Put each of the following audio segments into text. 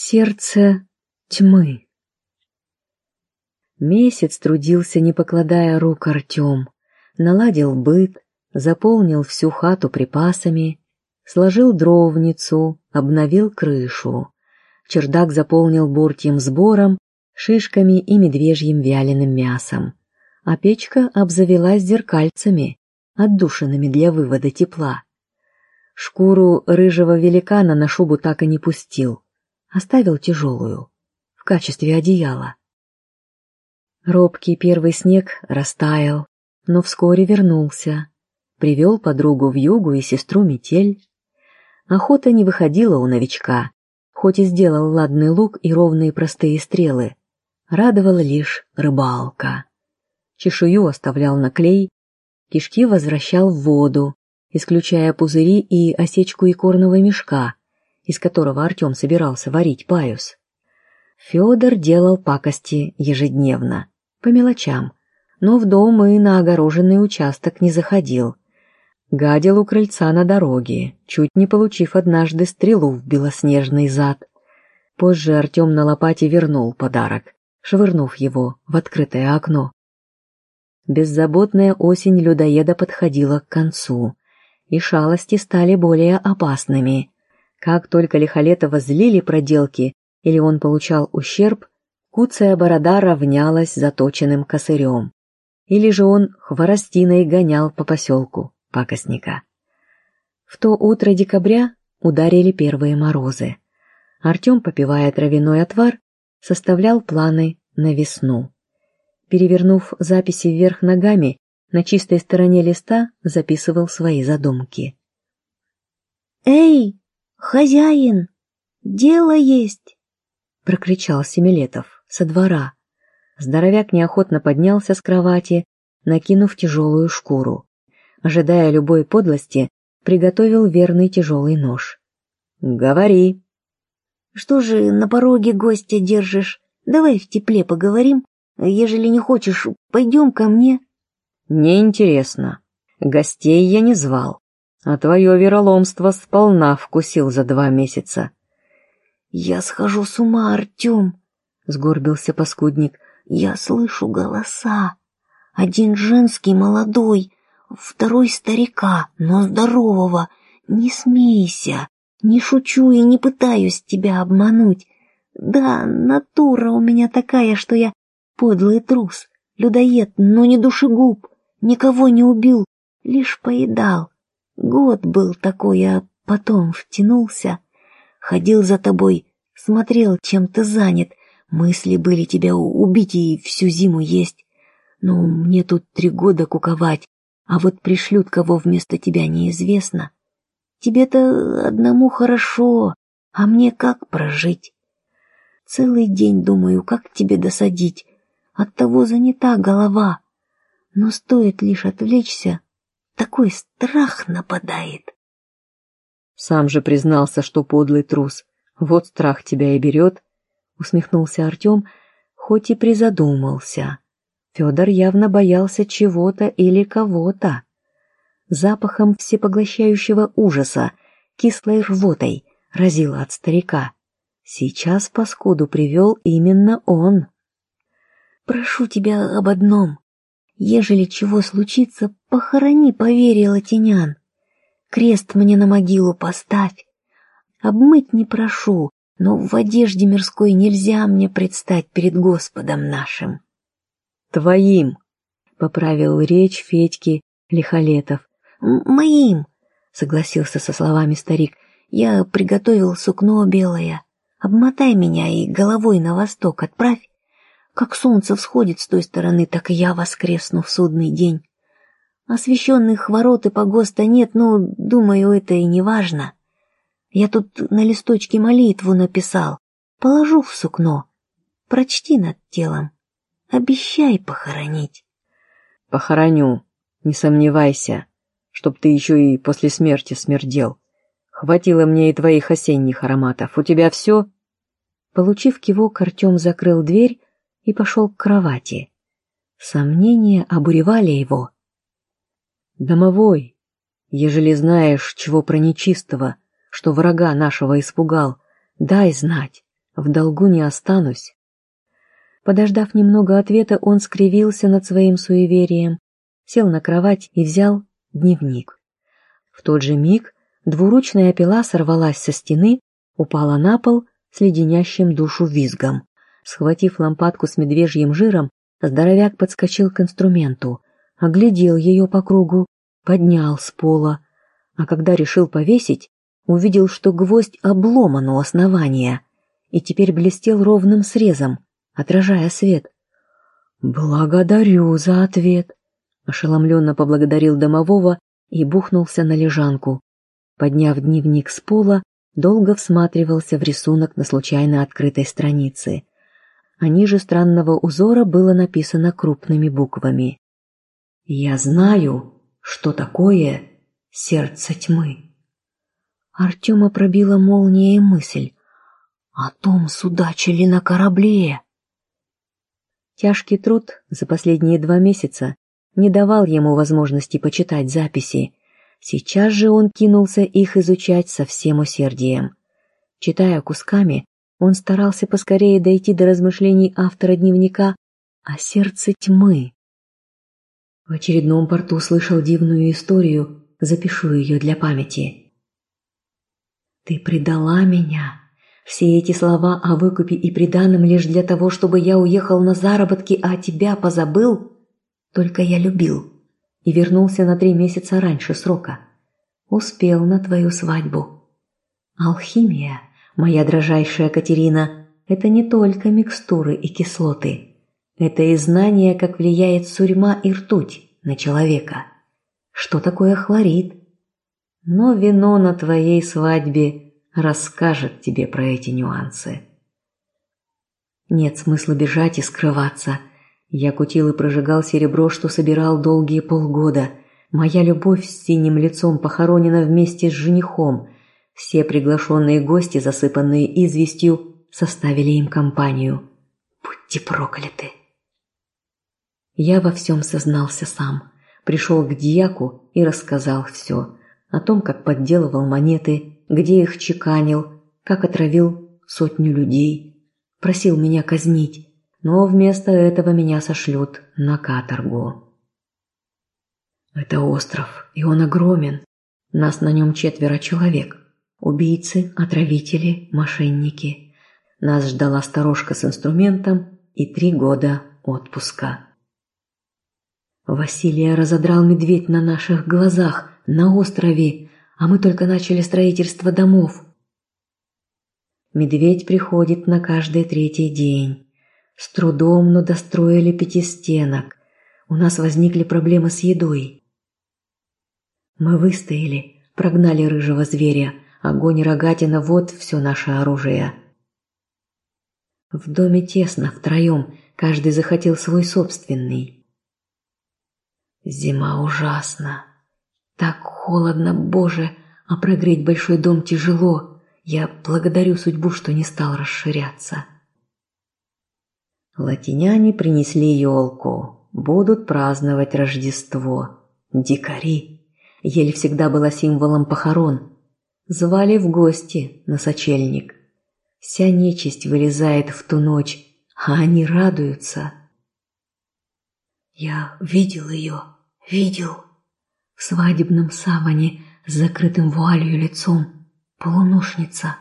Сердце тьмы. Месяц трудился, не покладая рук Артем, наладил быт, заполнил всю хату припасами, сложил дровницу, обновил крышу. Чердак заполнил буртьем сбором, шишками и медвежьим вяленым мясом, а печка обзавелась зеркальцами, отдушинами для вывода тепла. Шкуру рыжего великана на шубу так и не пустил, оставил тяжелую, в качестве одеяла. Робкий первый снег растаял, но вскоре вернулся, привел подругу в югу и сестру метель. Охота не выходила у новичка, хоть и сделал ладный лук и ровные простые стрелы. Радовала лишь рыбалка. Чешую оставлял на клей, кишки возвращал в воду, исключая пузыри и осечку икорного мешка, из которого Артем собирался варить паюс. Федор делал пакости ежедневно, по мелочам, но в дом и на огороженный участок не заходил. Гадил у крыльца на дороге, чуть не получив однажды стрелу в белоснежный зад. Позже Артем на лопате вернул подарок, швырнув его в открытое окно. Беззаботная осень людоеда подходила к концу, и шалости стали более опасными. Как только Лихолетова злили проделки или он получал ущерб, куцая борода равнялась заточенным косырем. Или же он хворостиной гонял по поселку пакостника. В то утро декабря ударили первые морозы. Артем, попивая травяной отвар, составлял планы на весну. Перевернув записи вверх ногами, на чистой стороне листа записывал свои задумки. «Эй, хозяин, дело есть!» — прокричал Семилетов со двора. Здоровяк неохотно поднялся с кровати, накинув тяжелую шкуру. Ожидая любой подлости, приготовил верный тяжелый нож. «Говори!» «Что же на пороге гостя держишь? Давай в тепле поговорим. Ежели не хочешь, пойдем ко мне». «Неинтересно. Гостей я не звал, а твое вероломство сполна вкусил за два месяца». «Я схожу с ума, Артем», — сгорбился паскудник. «Я слышу голоса. Один женский, молодой, второй старика, но здорового. Не смейся, не шучу и не пытаюсь тебя обмануть. Да, натура у меня такая, что я подлый трус, людоед, но не душегуб. Никого не убил, лишь поедал. Год был такой, а потом втянулся. Ходил за тобой, смотрел, чем ты занят. Мысли были тебя убить и всю зиму есть. Ну, мне тут три года куковать, а вот пришлют кого вместо тебя неизвестно. Тебе-то одному хорошо, а мне как прожить? Целый день думаю, как тебе досадить. Оттого занята голова но стоит лишь отвлечься, такой страх нападает. Сам же признался, что подлый трус. Вот страх тебя и берет, усмехнулся Артем, хоть и призадумался. Федор явно боялся чего-то или кого-то. Запахом всепоглощающего ужаса, кислой рвотой, разило от старика. Сейчас паскуду привел именно он. «Прошу тебя об одном», Ежели чего случится, похорони поверье латинян. Крест мне на могилу поставь. Обмыть не прошу, но в одежде мирской нельзя мне предстать перед Господом нашим. Твоим, — поправил речь Федьки Лихолетов. Моим, — согласился со словами старик. Я приготовил сукно белое. Обмотай меня и головой на восток отправь. Как солнце всходит с той стороны, так и я воскресну в судный день. Освещенных ворот и погоста нет, но, думаю, это и не важно. Я тут на листочке молитву написал. Положу в сукно. Прочти над телом. Обещай похоронить. Похороню, не сомневайся, чтоб ты еще и после смерти смердел. Хватило мне и твоих осенних ароматов. У тебя все? Получив кивок, Артем закрыл дверь, и пошел к кровати. Сомнения обуревали его. «Домовой, ежели знаешь, чего про нечистого, что врага нашего испугал, дай знать, в долгу не останусь. Подождав немного ответа, он скривился над своим суеверием, сел на кровать и взял дневник. В тот же миг двуручная пила сорвалась со стены, упала на пол с леденящим душу визгом. Схватив лампадку с медвежьим жиром, здоровяк подскочил к инструменту, оглядел ее по кругу, поднял с пола, а когда решил повесить, увидел, что гвоздь обломан у основания и теперь блестел ровным срезом, отражая свет. «Благодарю за ответ», — ошеломленно поблагодарил домового и бухнулся на лежанку. Подняв дневник с пола, долго всматривался в рисунок на случайно открытой странице. А ниже странного узора было написано крупными буквами. «Я знаю, что такое сердце тьмы». Артема пробила молнией мысль. О том судачили на корабле. Тяжкий труд за последние два месяца не давал ему возможности почитать записи, Сейчас же он кинулся их изучать со всем усердием. Читая кусками, он старался поскорее дойти до размышлений автора дневника о сердце тьмы. В очередном порту слышал дивную историю, запишу ее для памяти. «Ты предала меня. Все эти слова о выкупе и преданном лишь для того, чтобы я уехал на заработки, а тебя позабыл? Только я любил и вернулся на три месяца раньше срока. Успел на твою свадьбу. Алхимия, моя дрожайшая Катерина, это не только микстуры и кислоты. Это и знание, как влияет сурьма и ртуть на человека. Что такое хлорид? Но вино на твоей свадьбе расскажет тебе про эти нюансы. Нет смысла бежать и скрываться – я кутил и прожигал серебро, что собирал долгие полгода. Моя любовь с синим лицом похоронена вместе с женихом. Все приглашенные гости, засыпанные известью, составили им компанию. Будьте прокляты! Я во всем сознался сам. Пришел к дьяку и рассказал все. О том, как подделывал монеты, где их чеканил, как отравил сотню людей. Просил меня казнить но вместо этого меня сошлют на каторгу. Это остров, и он огромен. Нас на нем четверо человек. Убийцы, отравители, мошенники. Нас ждала сторожка с инструментом и три года отпуска. Василия разодрал медведь на наших глазах, на острове, а мы только начали строительство домов. Медведь приходит на каждый третий день. С трудом, но достроили пятистенок. У нас возникли проблемы с едой. Мы выстояли, прогнали рыжего зверя. Огонь и рогатина – вот все наше оружие. В доме тесно, втроем, каждый захотел свой собственный. Зима ужасна. Так холодно, Боже, а прогреть большой дом тяжело. Я благодарю судьбу, что не стал расширяться. Латиняне принесли елку, будут праздновать Рождество. Дикари. Ель всегда была символом похорон. Звали в гости на сочельник. Вся нечисть вылезает в ту ночь, а они радуются. Я видел ее, видел. В свадебном саване с закрытым вуалью лицом. Полуношница.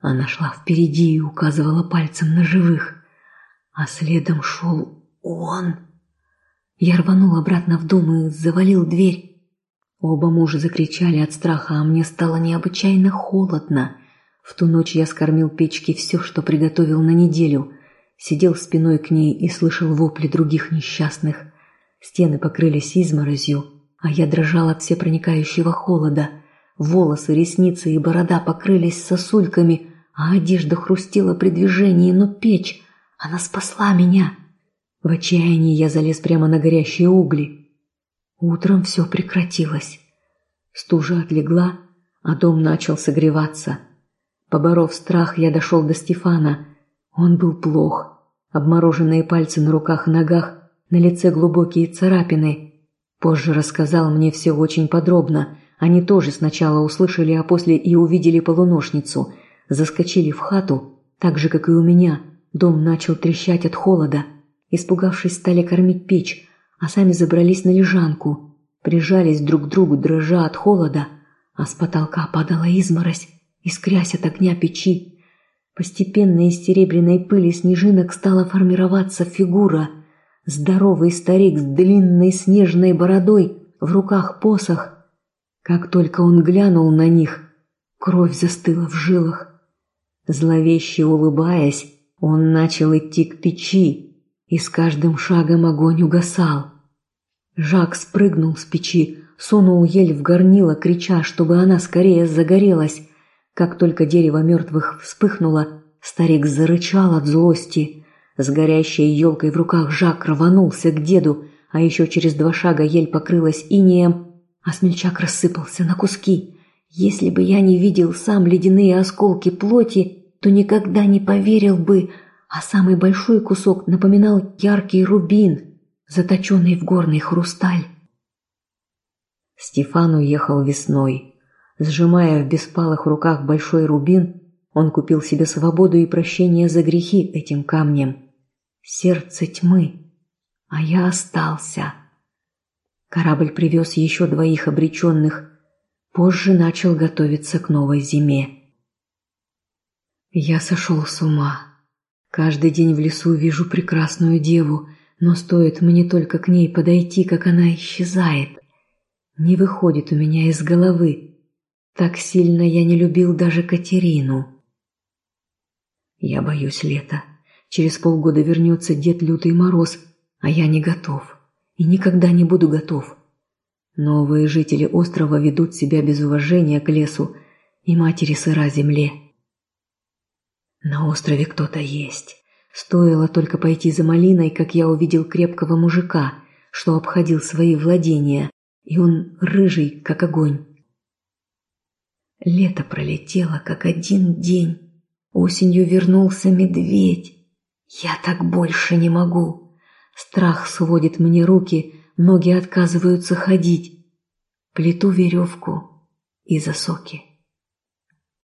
Она шла впереди и указывала пальцем на живых а следом шел он. Я рванул обратно в дом и завалил дверь. Оба мужа закричали от страха, а мне стало необычайно холодно. В ту ночь я скормил печке все, что приготовил на неделю. Сидел спиной к ней и слышал вопли других несчастных. Стены покрылись изморозью, а я дрожал от всепроникающего холода. Волосы, ресницы и борода покрылись сосульками, а одежда хрустела при движении, но печь она спасла меня. В отчаянии я залез прямо на горящие угли. Утром все прекратилось. Стужа отлегла, а дом начал согреваться. Поборов страх, я дошел до Стефана. Он был плох. Обмороженные пальцы на руках и ногах, на лице глубокие царапины. Позже рассказал мне все очень подробно. Они тоже сначала услышали, а после и увидели полуношницу. Заскочили в хату Так же, как и у меня, дом начал трещать от холода. Испугавшись, стали кормить печь, а сами забрались на лежанку, прижались друг к другу, дрожа от холода, а с потолка падала изморозь, искрясь от огня печи. Постепенно из серебряной пыли снежинок стала формироваться фигура. Здоровый старик с длинной снежной бородой, в руках посох. Как только он глянул на них, кровь застыла в жилах. Зловеще улыбаясь, он начал идти к печи, и с каждым шагом огонь угасал. Жак спрыгнул с печи, сунул ель в горнило, крича, чтобы она скорее загорелась. Как только дерево мертвых вспыхнуло, старик зарычал от злости. С горящей елкой в руках Жак рванулся к деду, а еще через два шага ель покрылась инеем, а смельчак рассыпался на куски. Если бы я не видел сам ледяные осколки плоти, то никогда не поверил бы, а самый большой кусок напоминал яркий рубин, заточенный в горный хрусталь. Стефан уехал весной. Сжимая в беспалых руках большой рубин, он купил себе свободу и прощение за грехи этим камнем. Сердце тьмы. А я остался. Корабль привез еще двоих обреченных. Позже начал готовиться к новой зиме. Я сошел с ума. Каждый день в лесу вижу прекрасную деву, но стоит мне только к ней подойти, как она исчезает. Не выходит у меня из головы. Так сильно я не любил даже Катерину. Я боюсь лета. Через полгода вернется дед Лютый Мороз, а я не готов. И никогда не буду готов. Новые жители острова ведут себя без уважения к лесу и матери сыра земле. На острове кто-то есть. Стоило только пойти за малиной, как я увидел крепкого мужика, что обходил свои владения, и он рыжий, как огонь. Лето пролетело, как один день. Осенью вернулся медведь. Я так больше не могу. Страх сводит мне руки, ноги отказываются ходить. Плету веревку и засоки.